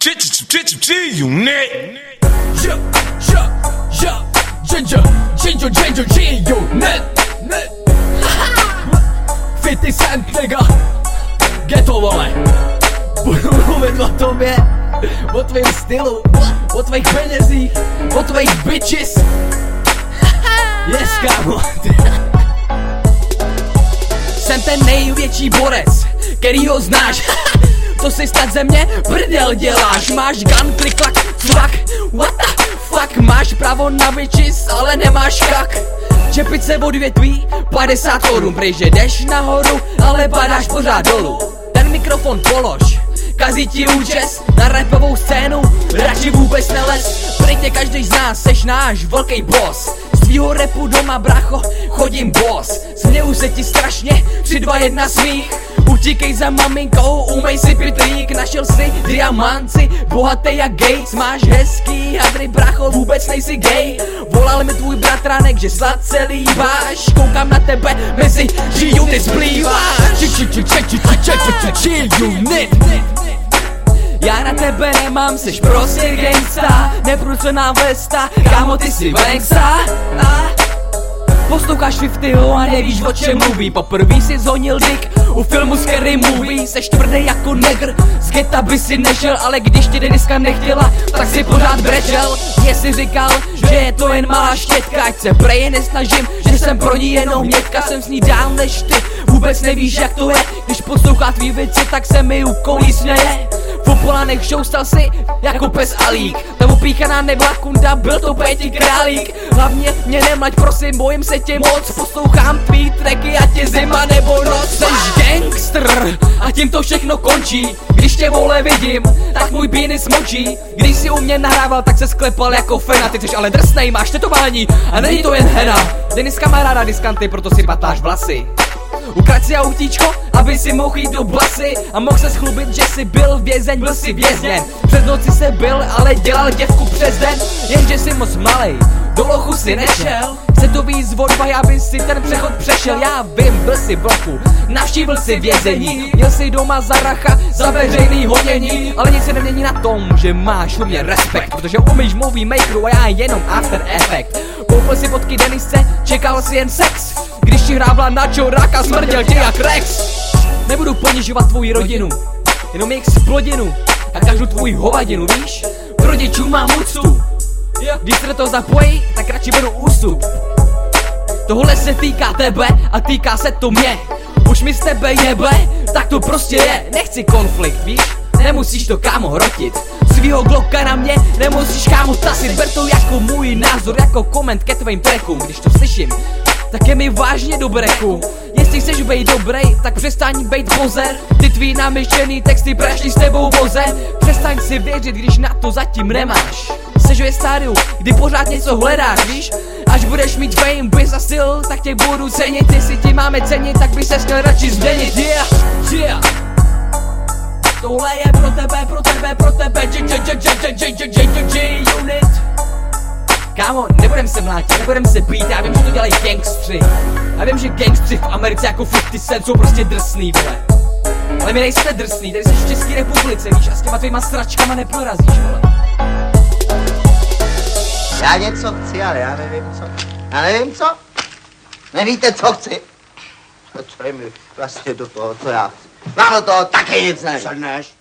G-Unit. Ja, ja, ja, Ginger, Ginger, Ginger, G-Unit. 50 Cent, nigga. Ghetto, vole. Budu o tvém stylu, o tvých penězích, o tvých bitches. Yes, kámo. Jsem ten největší borec, který ho znáš. To si snad ze mě prdel děláš? Máš gun, klik, klak, fuck What the fuck? Máš právo na bitches, ale nemáš kak Čepice odvětví, 50 korun. Prej, že jdeš nahoru, ale padáš pořád dolů. Ten mikrofon polož Kazí ti účes na rapovou scénu. Radši vůbec nelez Prejte každý z nás, seš náš velký boss. Z tvýho repu doma, bracho, chodím boss. Směju se ti strašně, 3, 2, 1 smích Utíkej za maminkou, umej si pitlík Našel si diamanci, bohatý jak Gates Máš hezký hadry, bracho, vůbec nejsi gay Volal mi tvůj bratranek, že sladce líbáš Koukám na tebe, mezi G-Unit zplýváš G-Unit já na tebe nemám, seš prostě gangsta Neprucená vesta, kámo ty si gangsta Posloucháš 50 a nevíš o čem mluví. Poprvý si zhonil dick u filmu Scary Movie. Seš tvrdý jako negr, z geta by si nešel Ale když ti dneska nechtěla, tak si pořád brečel. Si říkal, že je to jen malá štětka Ať se prej nesnažím, že jsem pro ní jenom mětka. Jsem s ní dál než ty, vůbec nevíš jak to je. Když poslouchá tvý věci, tak se mi ukolí směje Polanech show stal si jako pes alík Ta opíchaná nebyla kunda, byl to péti králík. Hlavně mě nemlaď, prosím, bojím se tě moc. Poslouchám tvý tracky a tě zima nebo noc. Seš gangster a tím to všechno končí. Když tě vole vidím, tak můj bíny smočí Když si u mě nahrával, tak se sklepal jako fena Ty jsi ale drsnej, máš tetování a není to jen hena. Denis kamaráda diskanty, proto si patáš vlasy Ukraď si autíčko, aby si mohl jít do basy. A mohl se schlubit, že jsi byl vězeň, byl si vězněn. Přes noci se byl, ale dělal děvku přes den. Jenže jsi moc malej, do lochu si nešel. Chce to víc vodba, aby si ten přechod přešel. Já vím, byl si v lochu, navštívil si vězení. Měl si doma za racha, za veřejný hodění Ale nic se nemění na tom, že máš u mě respekt. Protože umíš movie makeru a já jenom after effect. Koupil si fotky Denisce, čekal si jen sex Když ti hrábla na čoráka, smrděl tě jak Rex. Nebudu ponižovat tvoji rodinu, jenom jejich splodinu. A každou tvůj hovadinu, víš? K rodičům mám úctu, když se do toho zapojí, tak radši beru ústup. Tohle se týká tebe a týká se to mě. Už mi z tebe jebe, tak to prostě je. Nechci konflikt, víš? Nemusíš to kámo hrotit. Svýho gloka na mě nemusíš kámo tasit. Ber to jako můj názor, jako koment ke tvým trackům. Když to slyším, tak je mi vážně do breku. Jestli chceš být dobrý, tak přestaň být pozer. Ty tvý namyšlený texty prašlí s tebou voze. Přestaň si věřit, když na to zatím nemáš. Seš ve stádiu, kdy pořád něco hledáš, víš? Až budeš mít fame, biz a styl, tak tě budu cenit. Jestli ti máme cenit, tak by se měl radši změnit. Yeah, yeah. Tohle je pro tebe, pro tebe, pro tebe. G-Unit Kámo, nebudem se mlátit, nebudem se být, já vím, že to dělají gangstři Já vím, že gangstři v Americe jako 50 Cent jsou prostě drsný, vole Ale my nejsme drsný, tady jsi v České republice, víš, a s těma tvýma sračkama neprorazíš, vole Já něco chci, ale já nevím co. Já nevím co. Nevíte, co chci? A co je mi vlastně do toho, co já chci? Vám do toho taky nic nevím. Srneš?